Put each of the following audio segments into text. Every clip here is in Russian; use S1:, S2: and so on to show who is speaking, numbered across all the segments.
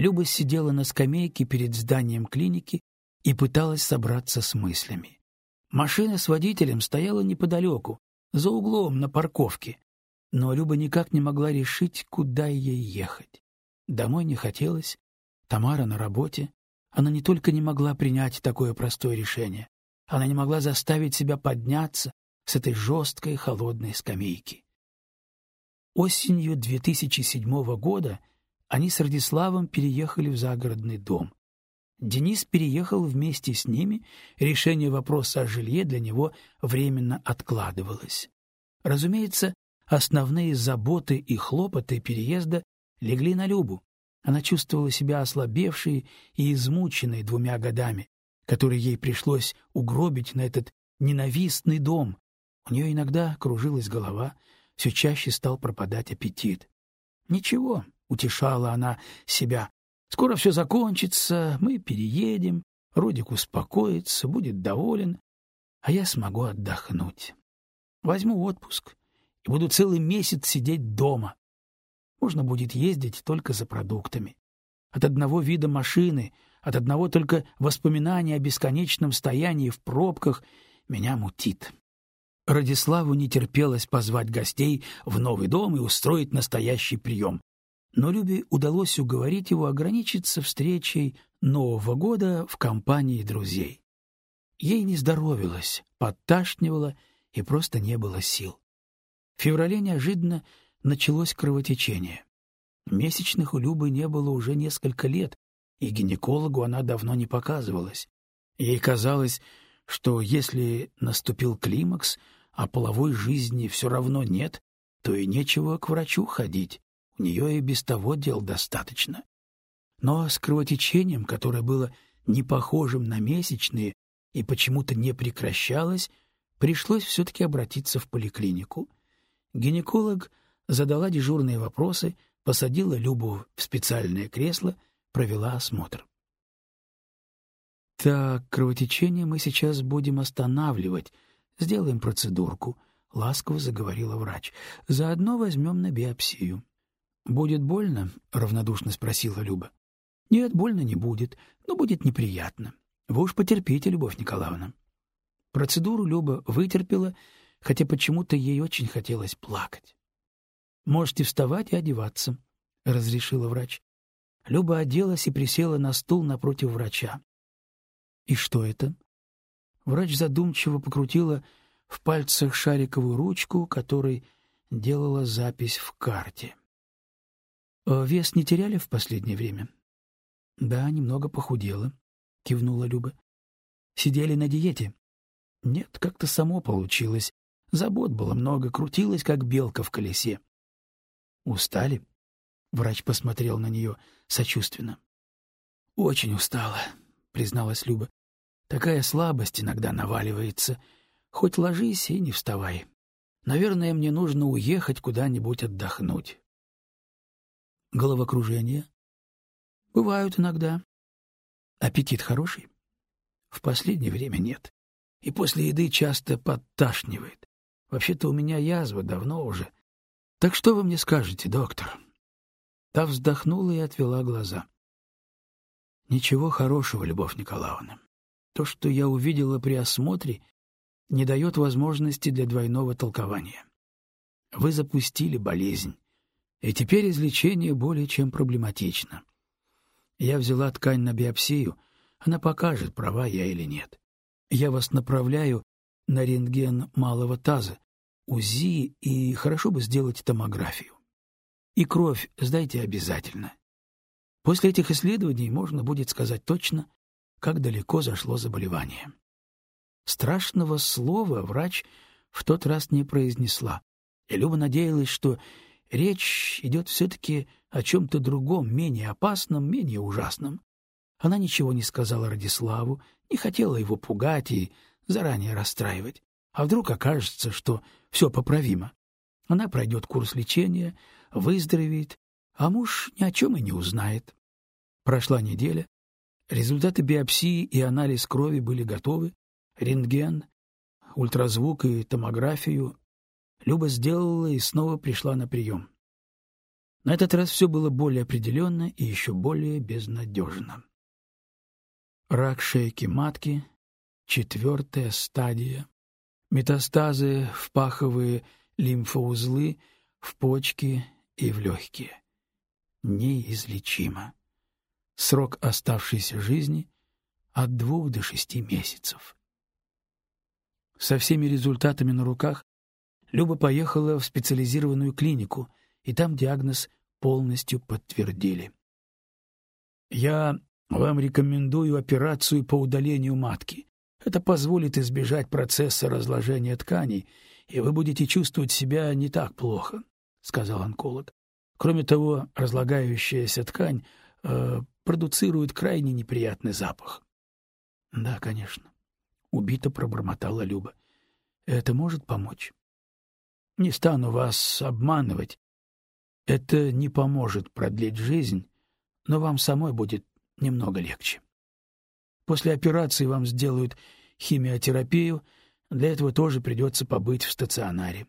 S1: Люба сидела на скамейке перед зданием клиники и пыталась собраться с мыслями. Машина с водителем стояла неподалеку, за углом на парковке, но Люба никак не могла решить, куда ей ехать. Домой не хотелось, Тамара на работе. Она не только не могла принять такое простое решение, она не могла заставить себя подняться с этой жесткой холодной скамейки. Осенью 2007 года они с Радиславом переехали в загородный дом. Денис переехал вместе с ними, решение вопроса о жилье для него временно откладывалось. Разумеется, основные заботы и хлопоты переезда легли на Любу. Она чувствовала себя ослабевшей и измученной двумя годами, которые ей пришлось угробить на этот ненавистный дом. У нее иногда кружилась голова, все чаще стал пропадать аппетит. «Ничего», — утешала она себя, — «скоро все закончится, мы переедем, Родик успокоится, будет доволен, а я смогу отдохнуть. Возьму отпуск и буду целый месяц сидеть дома. Можно будет ездить только за продуктами. От одного вида машины — от одного только воспоминания о бесконечном стоянии в пробках меня мутит. Радиславу не терпелось позвать гостей в новый дом и устроить настоящий прием. Но Любе удалось уговорить его ограничиться встречей Нового года в компании друзей. Ей не здоровилось, подташнивало и просто не было сил. В феврале неожиданно началось кровотечение. Месячных у Любы не было уже несколько лет, и гинекологу она давно не показывалась. Ей казалось, что если наступил климакс, а половой жизни все равно нет, то и нечего к врачу ходить, у нее и без того дел достаточно. Но с кровотечением, которое было не похожим на месячные и почему-то не прекращалось, пришлось все-таки обратиться в поликлинику. Гинеколог задала дежурные вопросы, посадила Любу в специальное кресло — провела осмотр. «Так, кровотечение мы сейчас будем останавливать. Сделаем процедурку», — ласково заговорила врач. «Заодно возьмем на биопсию». «Будет больно?» — равнодушно спросила Люба. «Нет, больно не будет, но будет неприятно. Вы уж потерпите, Любовь Николаевна». Процедуру Люба вытерпела, хотя почему-то ей очень хотелось плакать. «Можете вставать и одеваться», — разрешила врач. Люба оделась и присела на стул напротив врача. «И что это?» Врач задумчиво покрутила в пальцах шариковую ручку, которой делала запись в карте. «Э, «Вес не теряли в последнее время?» «Да, немного похудела», — кивнула Люба. «Сидели на диете?» «Нет, как-то само получилось. Забот было много, крутилась, как белка в колесе». «Устали?» Врач посмотрел на нее сочувственно. «Очень устала», — призналась Люба. «Такая слабость иногда наваливается. Хоть ложись и не вставай. Наверное, мне нужно уехать куда-нибудь отдохнуть». «Головокружение?» «Бывают иногда». «Аппетит хороший?» «В последнее время нет. И после еды часто подташнивает. Вообще-то у меня язва давно уже. Так что вы мне скажете, доктор?» Та вздохнула и отвела глаза. Ничего хорошего, Любовь Николаевна. То, что я увидела при осмотре, не дает возможности для двойного толкования. Вы запустили болезнь, и теперь излечение более чем проблематично. Я взяла ткань на биопсию, она покажет, права я или нет. Я вас направляю на рентген малого таза, УЗИ и хорошо бы сделать томографию. И кровь сдайте обязательно. После этих исследований можно будет сказать точно, как далеко зашло заболевание. Страшного слова врач в тот раз не произнесла, и Люба надеялась, что речь идет все-таки о чем-то другом, менее опасном, менее ужасном. Она ничего не сказала Радиславу, не хотела его пугать и заранее расстраивать. А вдруг окажется, что все поправимо? Она пройдет курс лечения, выздоровеет, а муж ни о чем и не узнает. Прошла неделя, результаты биопсии и анализ крови были готовы, рентген, ультразвук и томографию Люба сделала и снова пришла на прием. На этот раз все было более определенно и еще более безнадежно. Рак шейки матки, четвертая стадия, метастазы в паховые лимфоузлы, в почки и в легкие. Неизлечимо. Срок оставшейся жизни от двух до шести месяцев. Со всеми результатами на руках Люба поехала в специализированную клинику, и там диагноз полностью подтвердили. «Я вам рекомендую операцию по удалению матки. Это позволит избежать процесса разложения тканей, и вы будете чувствовать себя не так плохо», — сказал онколог. «Кроме того, разлагающаяся ткань э, продуцирует крайне неприятный запах». «Да, конечно», — убито пробормотала Люба. «Это может помочь?» «Не стану вас обманывать. Это не поможет продлить жизнь, но вам самой будет немного легче. После операции вам сделают химиотерапию, для этого тоже придется побыть в стационаре.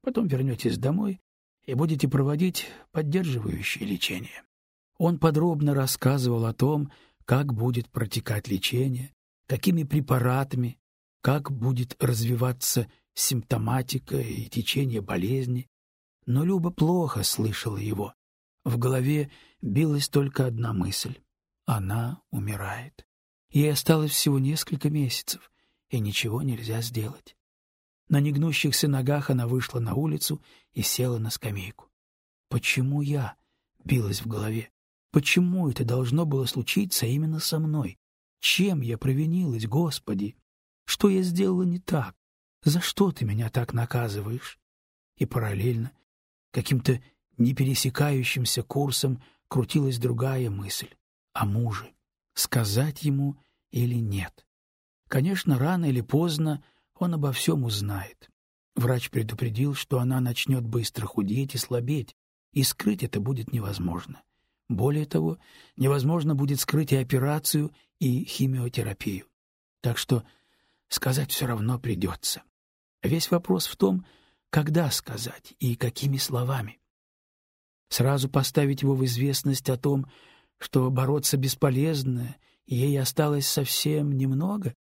S1: Потом вернетесь домой и будете проводить поддерживающее лечение. Он подробно рассказывал о том, как будет протекать лечение, какими препаратами, как будет развиваться симптоматика и течение болезни. Но Люба плохо слышала его. В голове билась только одна мысль она умирает. Ей осталось всего несколько месяцев, и ничего нельзя сделать. На негнущихся ногах она вышла на улицу и села на скамейку. «Почему я?» — билась в голове. «Почему это должно было случиться именно со мной? Чем я провинилась, Господи? Что я сделала не так? За что ты меня так наказываешь?» И параллельно, каким-то непересекающимся курсом, крутилась другая мысль о муже, сказать ему или нет. Конечно, рано или поздно он обо всем узнает. Врач предупредил, что она начнет быстро худеть и слабеть, и скрыть это будет невозможно. Более того, невозможно будет скрыть и операцию, и химиотерапию. Так что сказать все равно придется. Весь вопрос в том, когда сказать и какими словами. Сразу поставить его в известность о том, что бороться бесполезно, и ей осталось совсем немного,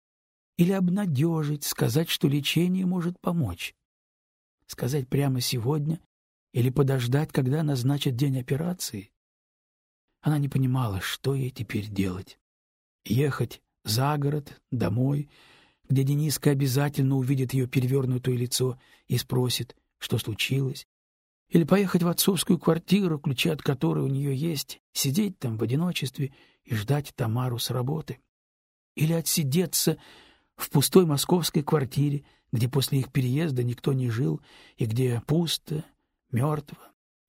S1: или обнадежить, сказать, что лечение может помочь. Сказать прямо сегодня или подождать, когда назначат день операции? Она не понимала, что ей теперь делать. Ехать за город, домой, где Дениска обязательно увидит ее перевернутое лицо и спросит, что случилось, или поехать в отцовскую квартиру, ключи от которой у нее есть, сидеть там в одиночестве и ждать Тамару с работы. Или отсидеться в пустой московской квартире, где после их переезда никто не жил и где пусто, мертво,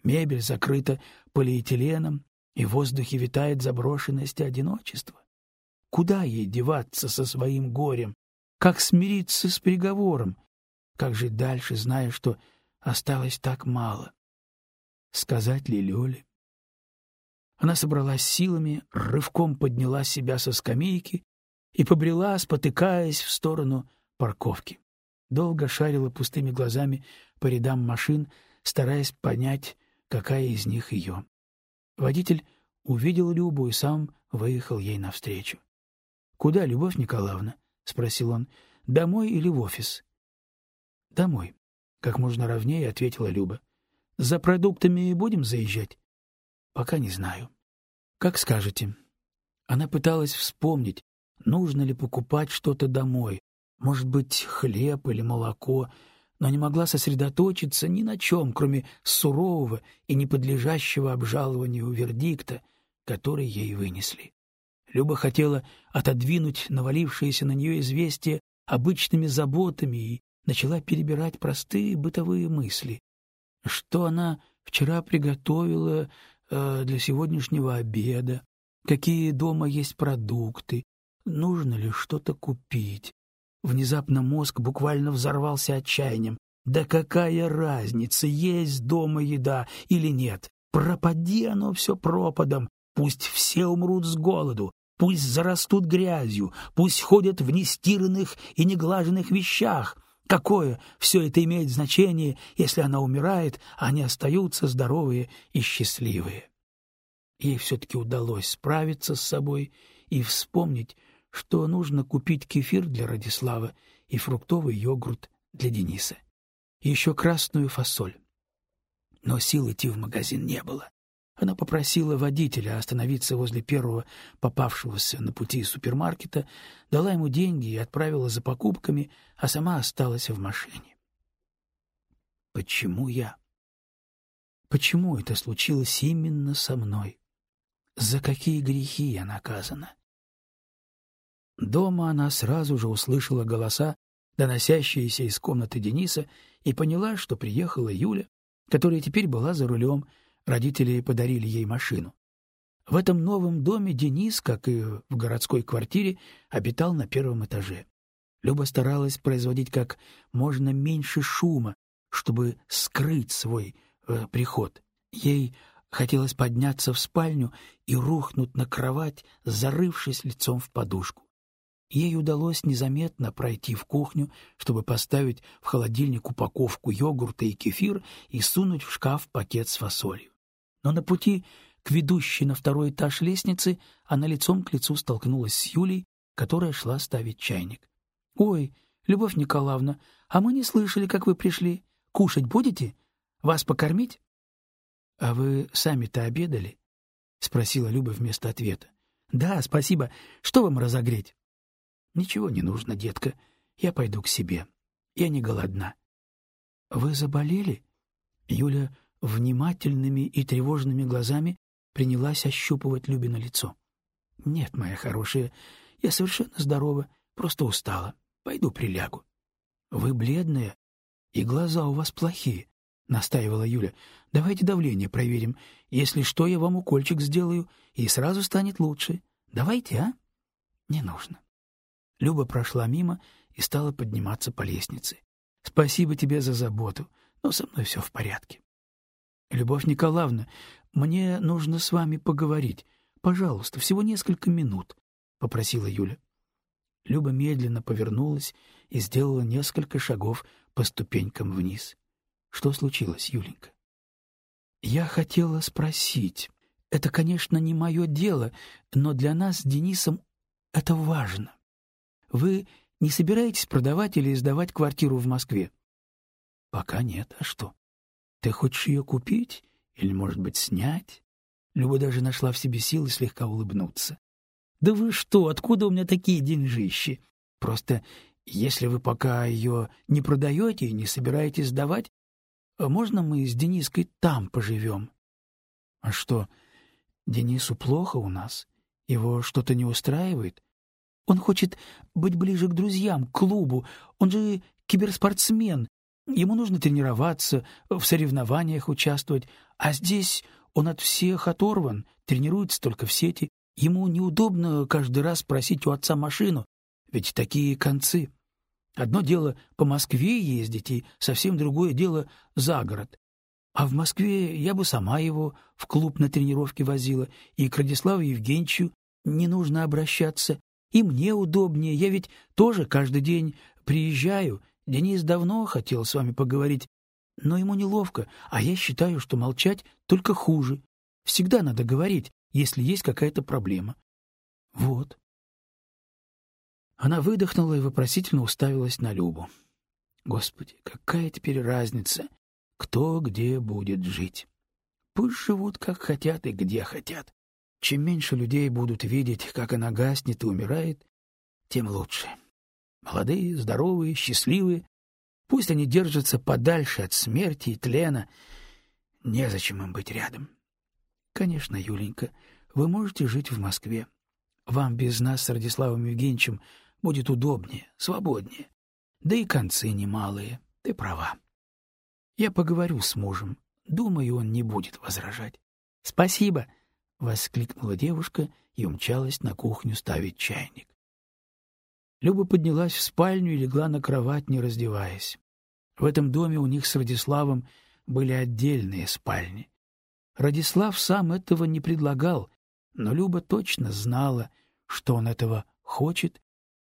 S1: мебель закрыта полиэтиленом, и в воздухе витает заброшенность и одиночество. Куда ей деваться со своим горем? Как смириться с приговором? Как жить дальше, зная, что осталось так мало. Сказать ли Лёле? Она собралась силами, рывком подняла себя со скамейки и побрела, спотыкаясь в сторону парковки. Долго шарила пустыми глазами по рядам машин, стараясь понять, какая из них ее. Водитель увидел Любу и сам выехал ей навстречу. — Куда, Любовь Николаевна? — спросил он. — Домой или в офис? — Домой. — как можно ровнее ответила Люба. — За продуктами будем заезжать? — Пока не знаю. — Как скажете. Она пыталась вспомнить, нужно ли покупать что-то домой, может быть, хлеб или молоко, но не могла сосредоточиться ни на чем, кроме сурового и неподлежащего обжалованию вердикта, который ей вынесли. Люба хотела отодвинуть навалившееся на нее известие обычными заботами и начала перебирать простые бытовые мысли. Что она вчера приготовила э, для сегодняшнего обеда, какие дома есть продукты, нужно ли что-то купить. Внезапно мозг буквально взорвался отчаянием. Да какая разница, есть дома еда или нет? Пропади оно все пропадом, пусть все умрут с голоду, пусть зарастут грязью, пусть ходят в нестиранных и неглаженных вещах — Какое все это имеет значение, если она умирает, а они остаются здоровые и счастливые? Ей все-таки удалось справиться с собой и вспомнить, что нужно купить кефир для Радислава и фруктовый йогурт для Дениса. еще красную фасоль. Но сил идти в магазин не было. Она попросила водителя остановиться возле первого попавшегося на пути супермаркета, дала ему деньги и отправила за покупками, а сама осталась в машине. Почему я? Почему это случилось именно со мной? За какие грехи я наказана? Дома она сразу же услышала голоса, доносящиеся из комнаты Дениса, и поняла, что приехала Юля, которая теперь была за рулем, Родители подарили ей машину. В этом новом доме Денис, как и в городской квартире, обитал на первом этаже. Люба старалась производить как можно меньше шума, чтобы скрыть свой э, приход. Ей хотелось подняться в спальню и рухнуть на кровать, зарывшись лицом в подушку. Ей удалось незаметно пройти в кухню, чтобы поставить в холодильник упаковку йогурта и кефир и сунуть в шкаф пакет с фасолью но на пути к ведущей на второй этаж лестницы она лицом к лицу столкнулась с Юлей, которая шла ставить чайник. — Ой, Любовь Николаевна, а мы не слышали, как вы пришли. Кушать будете? Вас покормить? — А вы сами-то обедали? — спросила Люба вместо ответа. — Да, спасибо. Что вам разогреть? — Ничего не нужно, детка. Я пойду к себе. Я не голодна. — Вы заболели? Юля внимательными и тревожными глазами принялась ощупывать Любина лицо. — Нет, моя хорошая, я совершенно здорова, просто устала. Пойду прилягу. — Вы бледная, и глаза у вас плохие, — настаивала Юля. — Давайте давление проверим. Если что, я вам укольчик сделаю, и сразу станет лучше. Давайте, а? — Не нужно. Люба прошла мимо и стала подниматься по лестнице. — Спасибо тебе за заботу, но со мной все в порядке. — Любовь Николаевна, мне нужно с вами поговорить. Пожалуйста, всего несколько минут, — попросила Юля. Люба медленно повернулась и сделала несколько шагов по ступенькам вниз. Что случилось, Юленька? Я хотела спросить. Это, конечно, не мое дело, но для нас с Денисом это важно. Вы не собираетесь продавать или сдавать квартиру в Москве? Пока нет. А что? Ты хочешь ее купить или, может быть, снять? Люба даже нашла в себе силы слегка улыбнуться. Да вы что, откуда у меня такие деньжищи? Просто если вы пока ее не продаете и не собираетесь сдавать, можно мы с Дениской там поживем? А что, Денису плохо у нас? Его что-то не устраивает? Он хочет быть ближе к друзьям, к клубу. Он же киберспортсмен, Ему нужно тренироваться, в соревнованиях участвовать, а здесь он от всех оторван, тренируется только в сети. Ему неудобно каждый раз просить у отца машину, ведь такие концы. Одно дело по Москве ездить, и совсем другое дело за город. А в Москве я бы сама его в клуб на тренировки возила, и к Радиславу Евгеньевичу не нужно обращаться. И мне удобнее, я ведь тоже каждый день приезжаю, Денис давно хотел с вами поговорить, но ему неловко, а я считаю, что молчать только хуже. Всегда надо говорить, если есть какая-то проблема. Вот. Она выдохнула и вопросительно уставилась на Любу. Господи, какая теперь разница, кто где будет жить? Пусть живут как хотят и где хотят. Чем меньше людей будут видеть, как она гаснет и умирает, тем лучше. Молодые, здоровые, счастливые. Пусть они держатся подальше от смерти и тлена. Незачем им быть рядом. Конечно, Юленька, вы можете жить в Москве. Вам без нас с Радиславом Евгеньевичем будет удобнее, свободнее. Да и концы немалые, ты права. Я поговорю с мужем. Думаю, он не будет возражать. — Спасибо! — воскликнула девушка и умчалась на кухню ставить чайник. Люба поднялась в спальню и легла на кровать, не раздеваясь. В этом доме у них с Радиславом были отдельные спальни. Радислав сам этого не предлагал, но Люба точно знала, что он этого хочет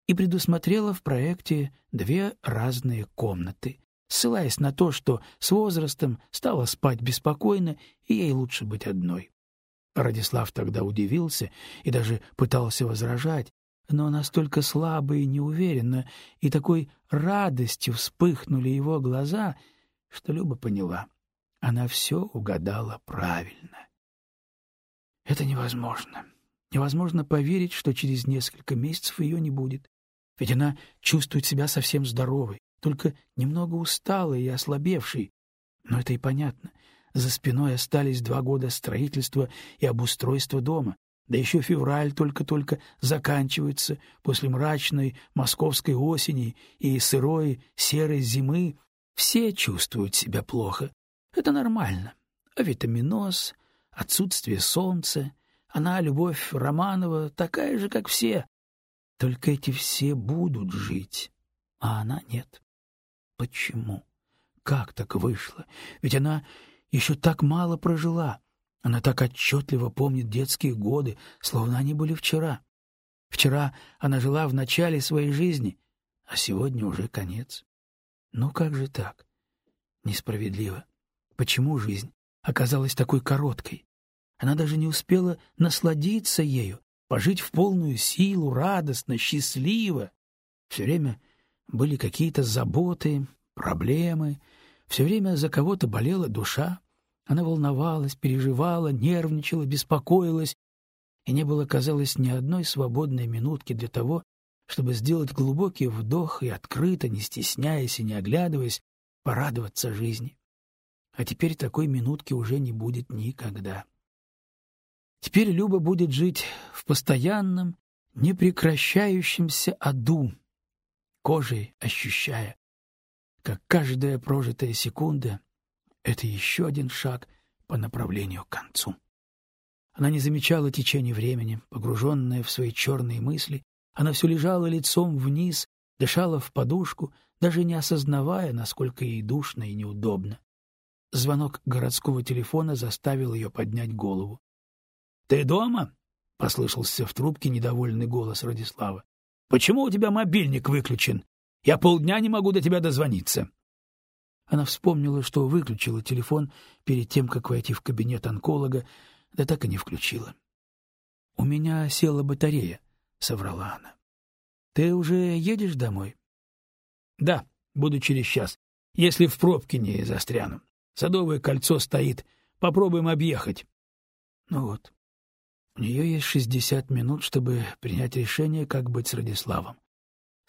S1: и предусмотрела в проекте две разные комнаты, ссылаясь на то, что с возрастом стала спать беспокойно, и ей лучше быть одной. Радислав тогда удивился и даже пытался возражать, но настолько слабо и неуверенно, и такой радостью вспыхнули его глаза, что Люба поняла. Она все угадала правильно. Это невозможно. Невозможно поверить, что через несколько месяцев ее не будет. Ведь она чувствует себя совсем здоровой, только немного усталой и ослабевшей. Но это и понятно. За спиной остались два года строительства и обустройства дома. Да еще февраль только-только заканчивается после мрачной московской осени и сырой серой зимы. Все чувствуют себя плохо. Это нормально. А витаминоз, отсутствие солнца, она, Любовь Романова, такая же, как все. Только эти все будут жить, а она нет. Почему? Как так вышло? Ведь она еще так мало прожила. Она так отчетливо помнит детские годы, словно они были вчера. Вчера она жила в начале своей жизни, а сегодня уже конец. Ну как же так? Несправедливо. Почему жизнь оказалась такой короткой? Она даже не успела насладиться ею, пожить в полную силу, радостно, счастливо. Все время были какие-то заботы, проблемы, все время за кого-то болела душа. Она волновалась, переживала, нервничала, беспокоилась, и не было, казалось, ни одной свободной минутки для того, чтобы сделать глубокий вдох и открыто, не стесняясь и не оглядываясь, порадоваться жизни. А теперь такой минутки уже не будет никогда. Теперь Люба будет жить в постоянном, непрекращающемся аду, кожей ощущая, как каждая прожитая секунда это еще один шаг по направлению к концу. Она не замечала течения времени, погруженная в свои черные мысли. Она все лежала лицом вниз, дышала в подушку, даже не осознавая, насколько ей душно и неудобно. Звонок городского телефона заставил ее поднять голову. — Ты дома? — послышался в трубке недовольный голос Радислава. — Почему у тебя мобильник выключен? Я полдня не могу до тебя дозвониться. Она вспомнила, что выключила телефон перед тем, как войти в кабинет онколога, да так и не включила. — У меня села батарея, — соврала она. — Ты уже едешь домой? — Да, буду через час, если в пробке не застряну. Садовое кольцо стоит, попробуем объехать. Ну вот, у нее есть шестьдесят минут, чтобы принять решение, как быть с Радиславом.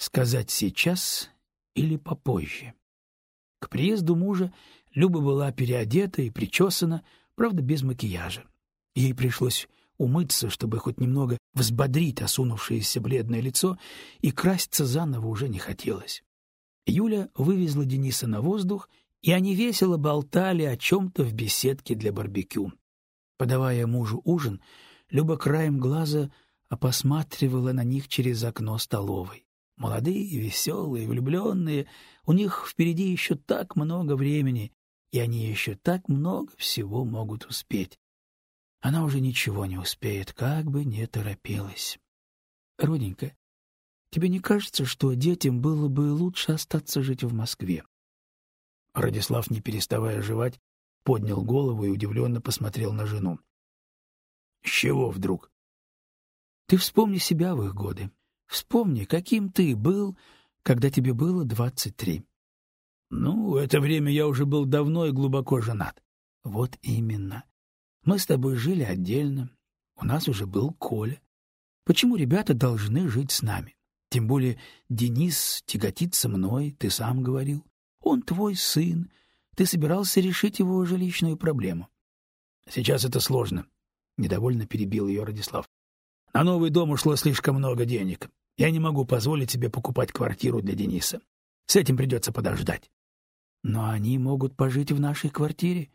S1: Сказать сейчас или попозже. К приезду мужа Люба была переодета и причесана, правда, без макияжа. Ей пришлось умыться, чтобы хоть немного взбодрить осунувшееся бледное лицо, и краситься заново уже не хотелось. Юля вывезла Дениса на воздух, и они весело болтали о чем-то в беседке для барбекю. Подавая мужу ужин, Люба краем глаза посматривала на них через окно столовой. Молодые, веселые, влюбленные, у них впереди еще так много времени, и они еще так много всего могут успеть. Она уже ничего не успеет, как бы не торопилась. Роденька, тебе не кажется, что детям было бы лучше остаться жить в Москве? Радислав, не переставая жевать, поднял голову и удивленно посмотрел на жену. — С чего вдруг? — Ты вспомни себя в их годы. Вспомни, каким ты был, когда тебе было двадцать три. Ну, это время я уже был давно и глубоко женат. Вот именно. Мы с тобой жили отдельно. У нас уже был Коля. Почему ребята должны жить с нами? Тем более Денис тяготится мной, ты сам говорил. Он твой сын. Ты собирался решить его жилищную проблему. Сейчас это сложно, недовольно перебил ее Радислав. На новый дом ушло слишком много денег. Я не могу позволить себе покупать квартиру для Дениса. С этим придется подождать. Но они могут пожить в нашей квартире.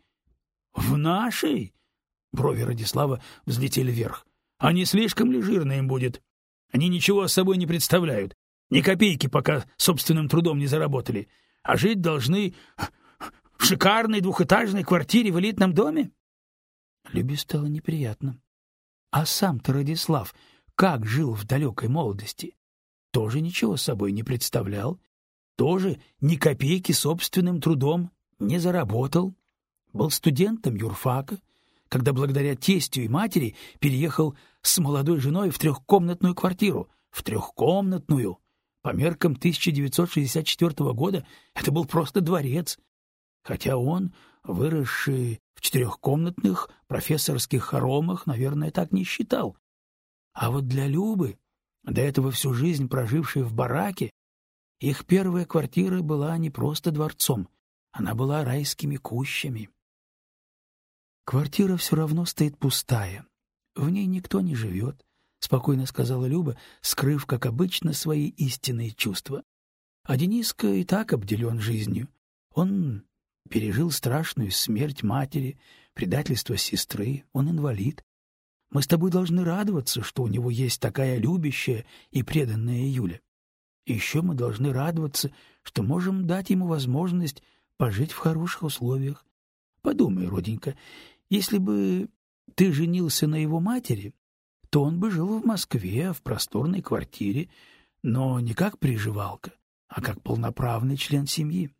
S1: В нашей? Брови Радислава взлетели вверх. А не слишком ли жирно им будет? Они ничего с собой не представляют. Ни копейки пока собственным трудом не заработали. А жить должны в шикарной двухэтажной квартире в элитном доме? Любе стало неприятно. А сам-то Радислав как жил в далекой молодости. Тоже ничего собой не представлял, тоже ни копейки собственным трудом не заработал, был студентом юрфака, когда благодаря тестю и матери переехал с молодой женой в трехкомнатную квартиру, в трехкомнатную. По меркам 1964 года это был просто дворец, хотя он, выросший в четырехкомнатных профессорских хоромах, наверное, так не считал. А вот для Любы, до этого всю жизнь прожившей в бараке, их первая квартира была не просто дворцом, она была райскими кущами. Квартира все равно стоит пустая. В ней никто не живет, — спокойно сказала Люба, скрыв, как обычно, свои истинные чувства. А Дениска и так обделен жизнью. Он пережил страшную смерть матери, предательство сестры, он инвалид. Мы с тобой должны радоваться, что у него есть такая любящая и преданная Юля. И еще мы должны радоваться, что можем дать ему возможность пожить в хороших условиях. Подумай, роденька, если бы ты женился на его матери, то он бы жил в Москве, в просторной квартире, но не как приживалка, а как полноправный член семьи.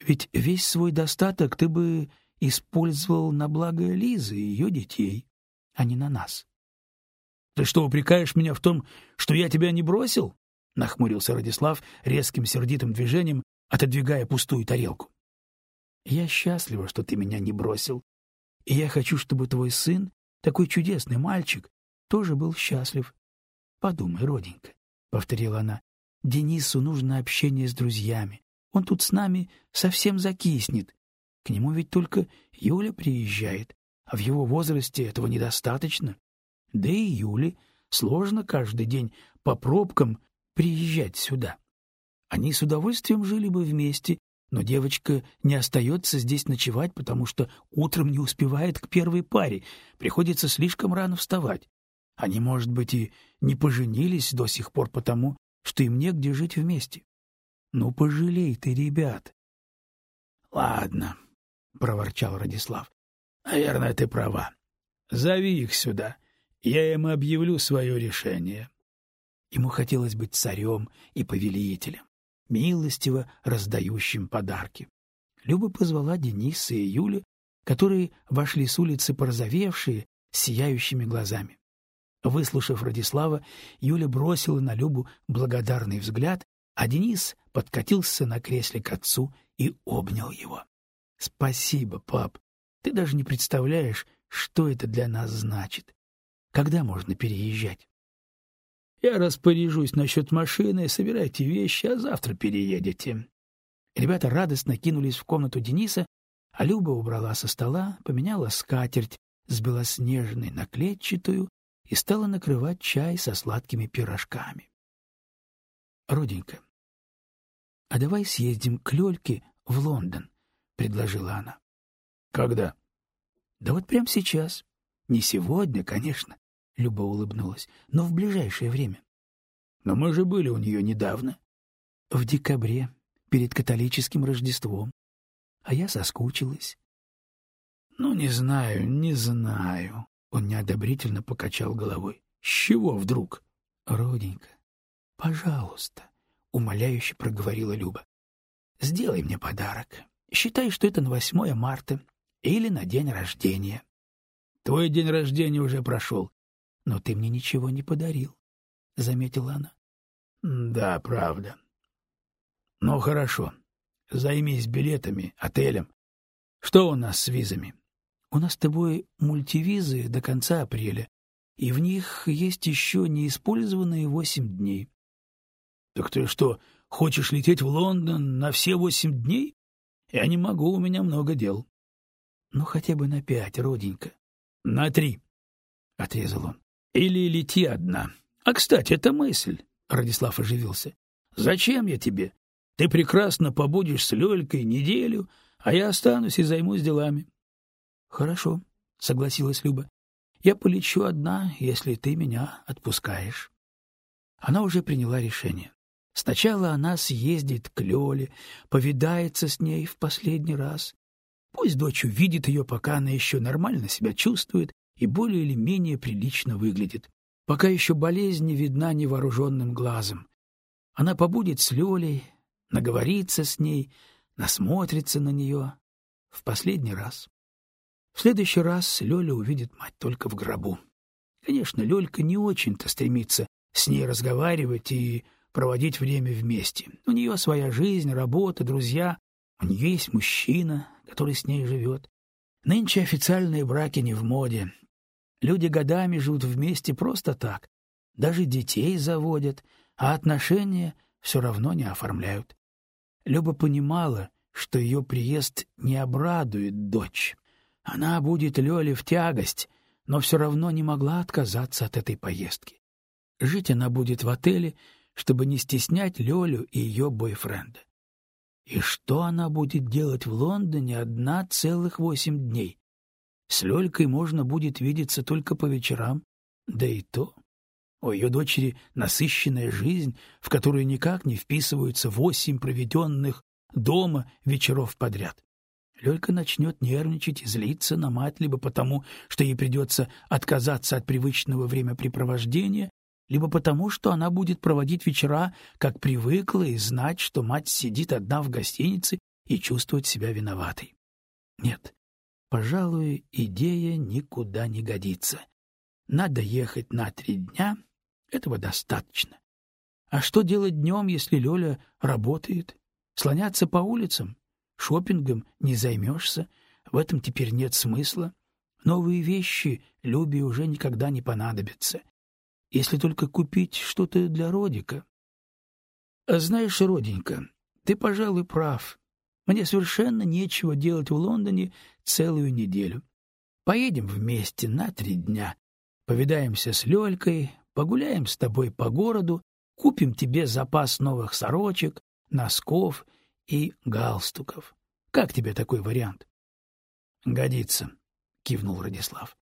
S1: Ведь весь свой достаток ты бы использовал на благо Лизы и ее детей, а не на нас. — Ты что, упрекаешь меня в том, что я тебя не бросил? — нахмурился Радислав резким сердитым движением, отодвигая пустую тарелку. — Я счастлива, что ты меня не бросил, и я хочу, чтобы твой сын, такой чудесный мальчик, тоже был счастлив. Подумай, роденька, — повторила она, — Денису нужно общение с друзьями. Он тут с нами совсем закиснет. К нему ведь только Юля приезжает, а в его возрасте этого недостаточно. Да и Юле сложно каждый день по пробкам приезжать сюда. Они с удовольствием жили бы вместе, но девочка не остается здесь ночевать, потому что утром не успевает к первой паре, приходится слишком рано вставать. Они, может быть, и не поженились до сих пор потому, что им негде жить вместе. Ну, пожалей ты ребят. — Ладно, — проворчал Радислав. — Наверное, ты права. Зови их сюда. Я им объявлю свое решение. Ему хотелось быть царем и повелителем, милостиво раздающим подарки. Люба позвала Дениса и Юлю, которые вошли с улицы порозовевшие, сияющими глазами. Выслушав Радислава, Юля бросила на Любу благодарный взгляд а Денис подкатился на кресле к отцу и обнял его. — Спасибо, пап. Ты даже не представляешь, что это для нас значит. Когда можно переезжать? — Я распоряжусь насчет машины, собирайте вещи, а завтра переедете. Ребята радостно кинулись в комнату Дениса, а Люба убрала со стола, поменяла скатерть с белоснежной на клетчатую и стала накрывать чай со сладкими пирожками. — Роденька, а давай съездим к Лёльке в Лондон, — предложила она. — Когда? — Да вот прямо сейчас. Не сегодня, конечно, — Люба улыбнулась, — но в ближайшее время. — Но мы же были у нее недавно. — В декабре, перед католическим Рождеством. А я соскучилась. — Ну, не знаю, не знаю. Он неодобрительно покачал головой. — С чего вдруг? — Роденька, Пожалуйста, умоляюще проговорила Люба. Сделай мне подарок. Считай, что это на 8 марта или на день рождения. Твой день рождения уже прошел, но ты мне ничего не подарил, заметила она. Да, правда. Ну хорошо. Займись билетами, отелем. Что у нас с визами? У нас с тобой мультивизы до конца апреля, и в них есть еще неиспользованные восемь дней. Так ты что, хочешь лететь в Лондон на все восемь дней? Я не могу, у меня много дел. Ну, хотя бы на пять, роденька. На три, — отрезал он. Или лети одна. А, кстати, это мысль, — Радислав оживился. Зачем я тебе? Ты прекрасно побудешь с Лёлькой неделю, а я останусь и займусь делами. Хорошо, — согласилась Люба. Я полечу одна, если ты меня отпускаешь. Она уже приняла решение. Сначала она съездит к Лёле, повидается с ней в последний раз. Пусть дочь увидит ее, пока она еще нормально себя чувствует и более или менее прилично выглядит. Пока еще болезнь не видна невооруженным глазом. Она побудет с Лёлей, наговорится с ней, насмотрится на нее. В последний раз. В следующий раз Лёля увидит мать только в гробу. Конечно, Лёлька не очень-то стремится с ней разговаривать и проводить время вместе. У нее своя жизнь, работа, друзья. У нее есть мужчина, который с ней живет. Нынче официальные браки не в моде. Люди годами живут вместе просто так. Даже детей заводят, а отношения все равно не оформляют. Люба понимала, что ее приезд не обрадует дочь. Она будет Лёле в тягость, но все равно не могла отказаться от этой поездки. Жить она будет в отеле, чтобы не стеснять Лёлю и ее бойфренда. И что она будет делать в Лондоне одна целых восемь дней? С Лёлькой можно будет видеться только по вечерам, да и то. У ее дочери насыщенная жизнь, в которую никак не вписываются восемь проведенных дома вечеров подряд. Лёлька начнет нервничать и злиться на мать либо потому, что ей придется отказаться от привычного времяпрепровождения, либо потому, что она будет проводить вечера, как привыкла, и знать, что мать сидит одна в гостинице и чувствует себя виноватой. Нет, пожалуй, идея никуда не годится. Надо ехать на три дня, этого достаточно. А что делать днем, если Лёля работает? Слоняться по улицам? Шопингом не займешься, в этом теперь нет смысла. Новые вещи Любе уже никогда не понадобятся если только купить что-то для Родика. А знаешь, Роденька, ты, пожалуй, прав. Мне совершенно нечего делать в Лондоне целую неделю. Поедем вместе на три дня, повидаемся с Лёлькой, погуляем с тобой по городу, купим тебе запас новых сорочек, носков и галстуков. Как тебе такой вариант? — Годится, — кивнул Радислав.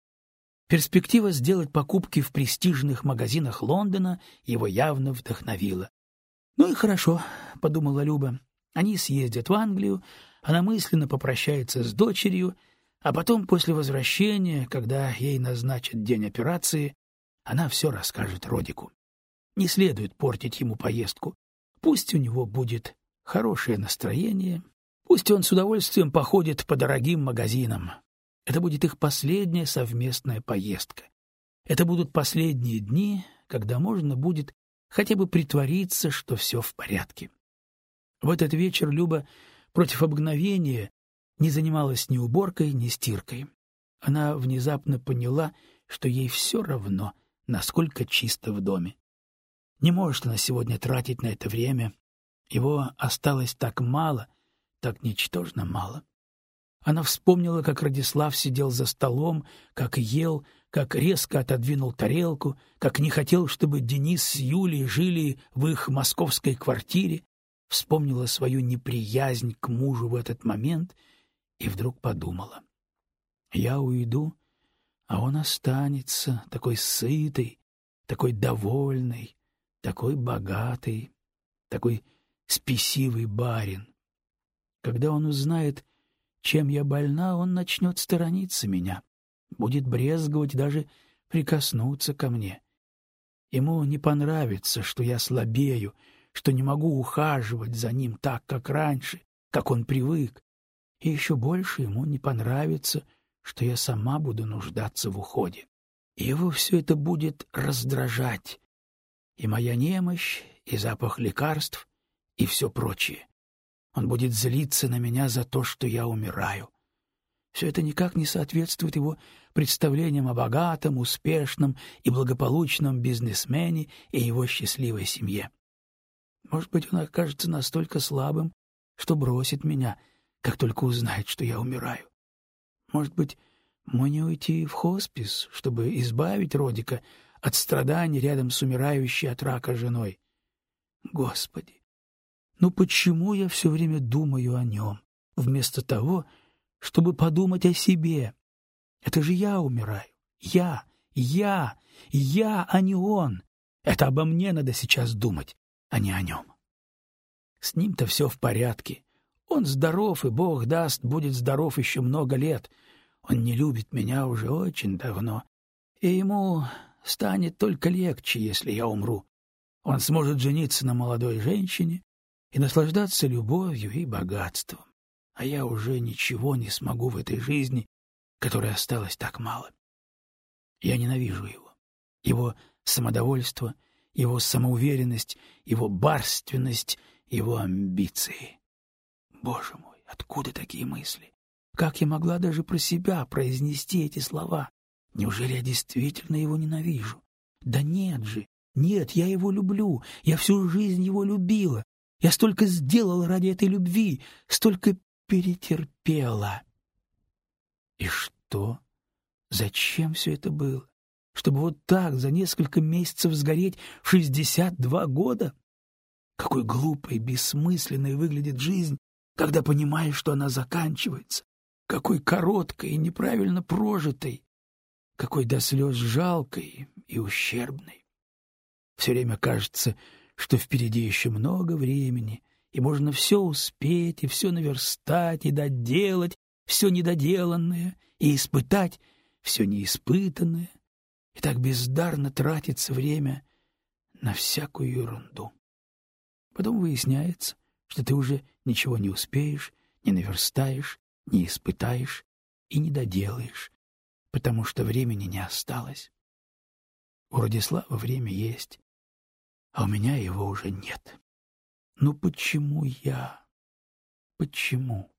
S1: Перспектива сделать покупки в престижных магазинах Лондона его явно вдохновила. «Ну и хорошо», — подумала Люба. «Они съездят в Англию, она мысленно попрощается с дочерью, а потом, после возвращения, когда ей назначат день операции, она все расскажет Родику. Не следует портить ему поездку. Пусть у него будет хорошее настроение, пусть он с удовольствием походит по дорогим магазинам. Это будет их последняя совместная поездка. Это будут последние дни, когда можно будет хотя бы притвориться, что все в порядке. В этот вечер Люба против обыкновения не занималась ни уборкой, ни стиркой. Она внезапно поняла, что ей все равно, насколько чисто в доме. Не может она сегодня тратить на это время. Его осталось так мало, так ничтожно мало. Она вспомнила, как Радислав сидел за столом, как ел, как резко отодвинул тарелку, как не хотел, чтобы Денис с Юлей жили в их московской квартире, вспомнила свою неприязнь к мужу в этот момент и вдруг подумала. «Я уйду, а он останется такой сытый, такой довольный, такой богатый, такой спесивый барин. Когда он узнает, чем я больна, он начнет сторониться меня, будет брезговать даже прикоснуться ко мне. Ему не понравится, что я слабею, что не могу ухаживать за ним так, как раньше, как он привык. И еще больше ему не понравится, что я сама буду нуждаться в уходе. Его все это будет раздражать. И моя немощь, и запах лекарств, и все прочее. Он будет злиться на меня за то, что я умираю. Все это никак не соответствует его представлениям о богатом, успешном и благополучном бизнесмене и его счастливой семье. Может быть, он окажется настолько слабым, что бросит меня, как только узнает, что я умираю. Может быть, мне уйти в хоспис, чтобы избавить Родика от страданий рядом с умирающей от рака женой. Господи, ну почему я все время думаю о нем, вместо того, чтобы подумать о себе? Это же я умираю. Я, я, я, а не он. Это обо мне надо сейчас думать, а не о нем. С ним-то все в порядке. Он здоров, и Бог даст, будет здоров еще много лет. Он не любит меня уже очень давно, и ему станет только легче, если я умру. Он сможет жениться на молодой женщине и наслаждаться любовью и богатством. А я уже ничего не смогу в этой жизни, которой осталось так мало. Я ненавижу его. Его самодовольство, его самоуверенность, его барственность, его амбиции. Боже мой, откуда такие мысли? Как я могла даже про себя произнести эти слова? Неужели я действительно его ненавижу? Да нет же, нет, я его люблю, я всю жизнь его любила. Я столько сделала ради этой любви, столько перетерпела. И что? Зачем все это было? Чтобы вот так за несколько месяцев сгореть в шестьдесят два года? Какой глупой, бессмысленной выглядит жизнь, когда понимаешь, что она заканчивается. Какой короткой и неправильно прожитой. Какой до слез жалкой и ущербной. Все время кажется, что впереди еще много времени, и можно все успеть, и все наверстать, и доделать все недоделанное, и испытать все неиспытанное, и так бездарно тратится время на всякую ерунду. Потом выясняется, что ты уже ничего не успеешь, не наверстаешь, не испытаешь и не доделаешь, потому что времени не осталось. У Радислава время есть, а у меня его уже нет. Ну почему я? Почему?